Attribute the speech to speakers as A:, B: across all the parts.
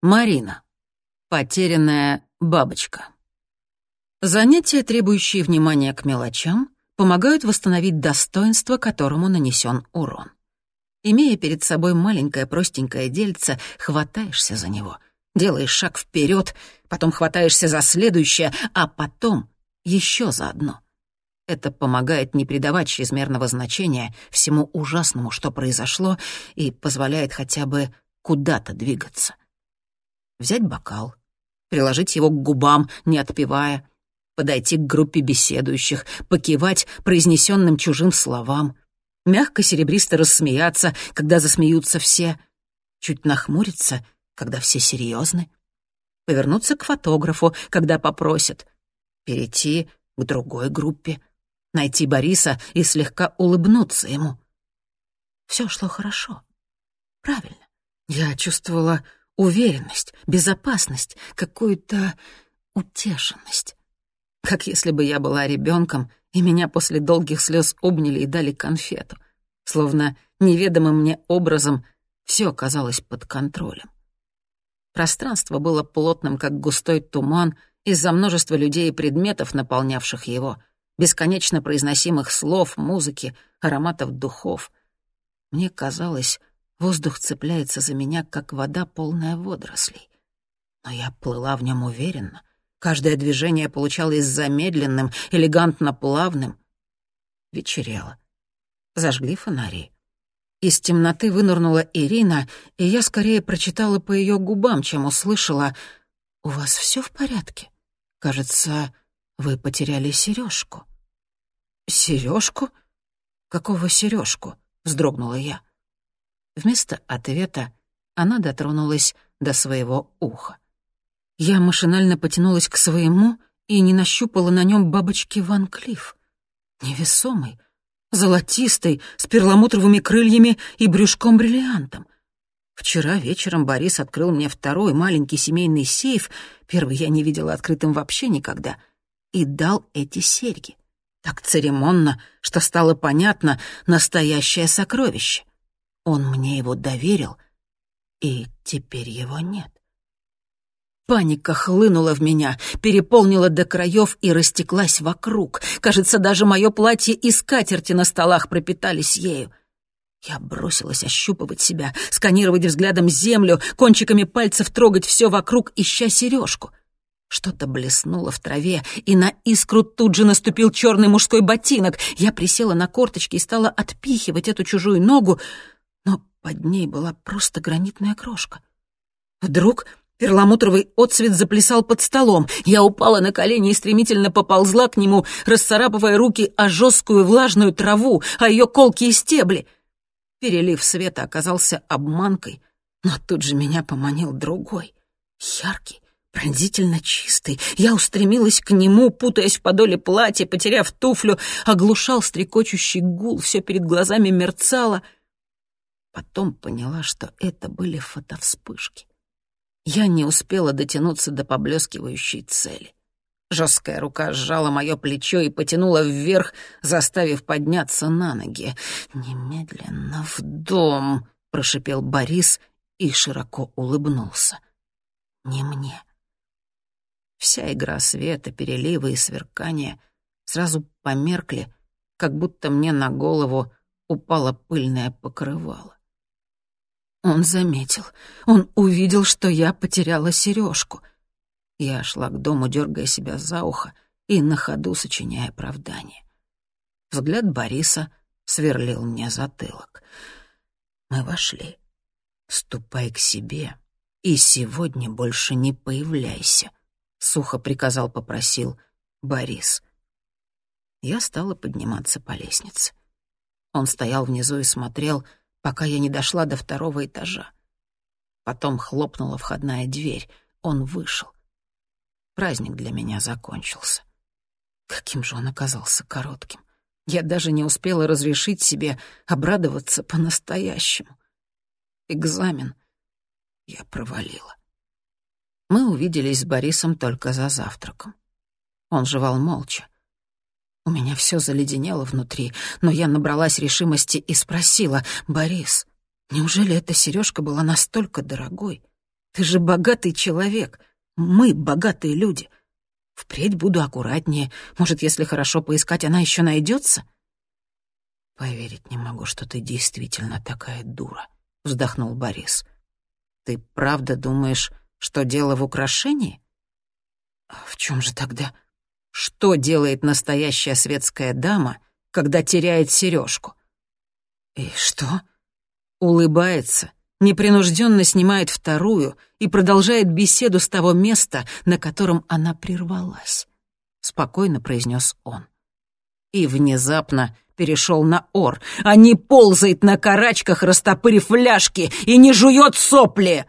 A: Марина. Потерянная бабочка. Занятия, требующие внимания к мелочам, помогают восстановить достоинство, которому нанесен урон. Имея перед собой маленькое простенькое дельце, хватаешься за него, делаешь шаг вперед, потом хватаешься за следующее, а потом еще за одно. Это помогает не придавать чрезмерного значения всему ужасному, что произошло, и позволяет хотя бы куда-то двигаться взять бокал, приложить его к губам, не отпивая, подойти к группе беседующих, покивать произнесенным чужим словам, мягко серебристо рассмеяться, когда засмеются все, чуть нахмуриться, когда все серьезны, повернуться к фотографу, когда попросят, перейти к другой группе, найти Бориса и слегка улыбнуться ему. Все шло хорошо. Правильно. Я чувствовала уверенность, безопасность, какую-то утешенность. Как если бы я была ребенком, и меня после долгих слез обняли и дали конфету. Словно неведомым мне образом все оказалось под контролем. Пространство было плотным, как густой туман, из-за множества людей и предметов, наполнявших его, бесконечно произносимых слов, музыки, ароматов духов. Мне казалось, Воздух цепляется за меня, как вода, полная водорослей. Но я плыла в нем уверенно. Каждое движение получалось замедленным, элегантно плавным. Вечерело. Зажгли фонари. Из темноты вынырнула Ирина, и я скорее прочитала по ее губам, чем услышала «У вас все в порядке? Кажется, вы потеряли сережку». Сережку? Какого сережку? вздрогнула я. Вместо ответа она дотронулась до своего уха. Я машинально потянулась к своему и не нащупала на нем бабочки Ван Клифф. Невесомый, золотистый, с перламутровыми крыльями и брюшком-бриллиантом. Вчера вечером Борис открыл мне второй маленький семейный сейф, первый я не видела открытым вообще никогда, и дал эти серьги. Так церемонно, что стало понятно настоящее сокровище. Он мне его доверил, и теперь его нет. Паника хлынула в меня, переполнила до краев и растеклась вокруг. Кажется, даже мое платье и скатерти на столах пропитались ею. Я бросилась ощупывать себя, сканировать взглядом землю, кончиками пальцев трогать все вокруг, ища сережку. Что-то блеснуло в траве, и на искру тут же наступил черный мужской ботинок. Я присела на корточки и стала отпихивать эту чужую ногу, под ней была просто гранитная крошка. Вдруг перламутровый отцвет заплясал под столом. Я упала на колени и стремительно поползла к нему, расцарапывая руки о жесткую влажную траву, о ее колкие стебли. Перелив света оказался обманкой, но тут же меня поманил другой, яркий, пронзительно чистый. Я устремилась к нему, путаясь в подоле платья, потеряв туфлю, оглушал стрекочущий гул, все перед глазами мерцало — Потом поняла, что это были фотовспышки. Я не успела дотянуться до поблескивающей цели. Жесткая рука сжала мое плечо и потянула вверх, заставив подняться на ноги. «Немедленно в дом!» — прошипел Борис и широко улыбнулся. «Не мне». Вся игра света, переливы и сверкания сразу померкли, как будто мне на голову упало пыльное покрывало. Он заметил. Он увидел, что я потеряла сережку. Я шла к дому, дергая себя за ухо и на ходу сочиняя оправдание. Взгляд Бориса сверлил мне затылок. Мы вошли. «Ступай к себе и сегодня больше не появляйся», — сухо приказал, попросил Борис. Я стала подниматься по лестнице. Он стоял внизу и смотрел — пока я не дошла до второго этажа. Потом хлопнула входная дверь. Он вышел. Праздник для меня закончился. Каким же он оказался коротким. Я даже не успела разрешить себе обрадоваться по-настоящему. Экзамен я провалила. Мы увиделись с Борисом только за завтраком. Он жевал молча. У меня все заледенело внутри, но я набралась решимости и спросила, «Борис, неужели эта сережка была настолько дорогой? Ты же богатый человек. Мы богатые люди. Впредь буду аккуратнее. Может, если хорошо поискать, она еще найдется? Поверить не могу, что ты действительно такая дура, вздохнул Борис. Ты правда думаешь, что дело в украшении? А в чем же тогда? Что делает настоящая светская дама, когда теряет сережку? И что? Улыбается, непринужденно снимает вторую и продолжает беседу с того места, на котором она прервалась. Спокойно произнес он. И внезапно перешел на ор, а не ползает на карачках, растопырив фляжки, и не жует сопли.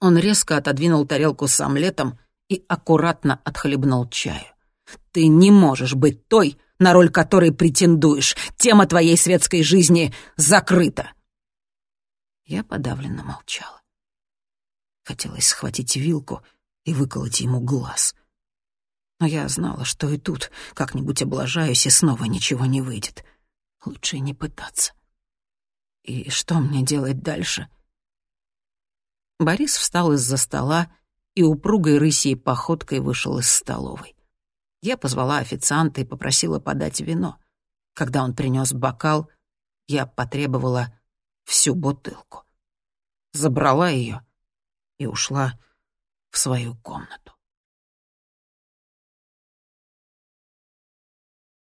A: Он резко отодвинул тарелку с омлетом и аккуратно отхлебнул чаю. «Ты не можешь быть той, на роль которой претендуешь. Тема твоей светской жизни закрыта. Я подавленно молчала. Хотелось схватить вилку и выколоть ему глаз. Но я знала, что и тут как-нибудь облажаюсь, и снова ничего не выйдет. Лучше не пытаться. И что мне делать дальше? Борис встал из-за стола и упругой рысьей походкой вышел из столовой. Я позвала официанта и попросила подать вино. Когда он принес бокал, я потребовала всю бутылку. Забрала ее и ушла в свою комнату.